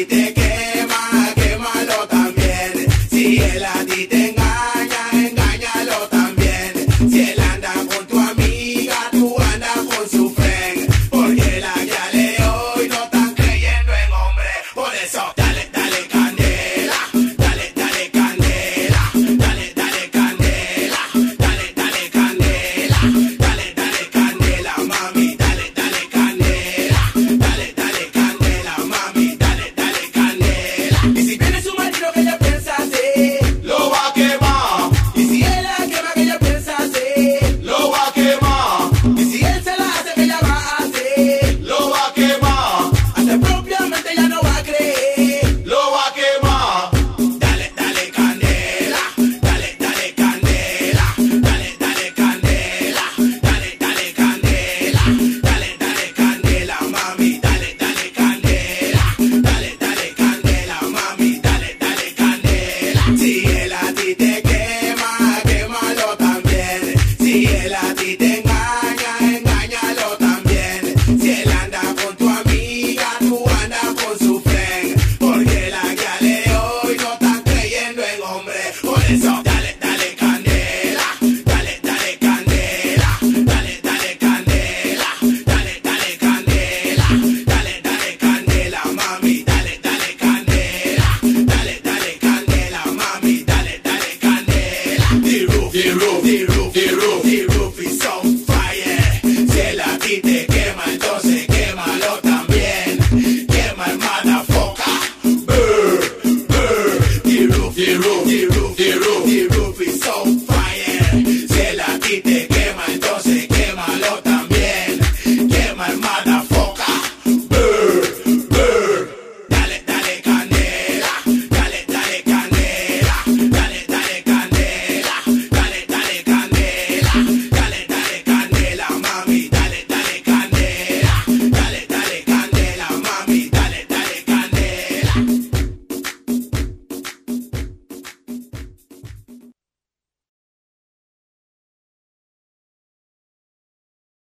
Every day. Si él a ti te engaña, engáñalo también. Si él anda con tu amiga, tú andas con su friend. Porque la que hoy no está creyendo en hombre. Por eso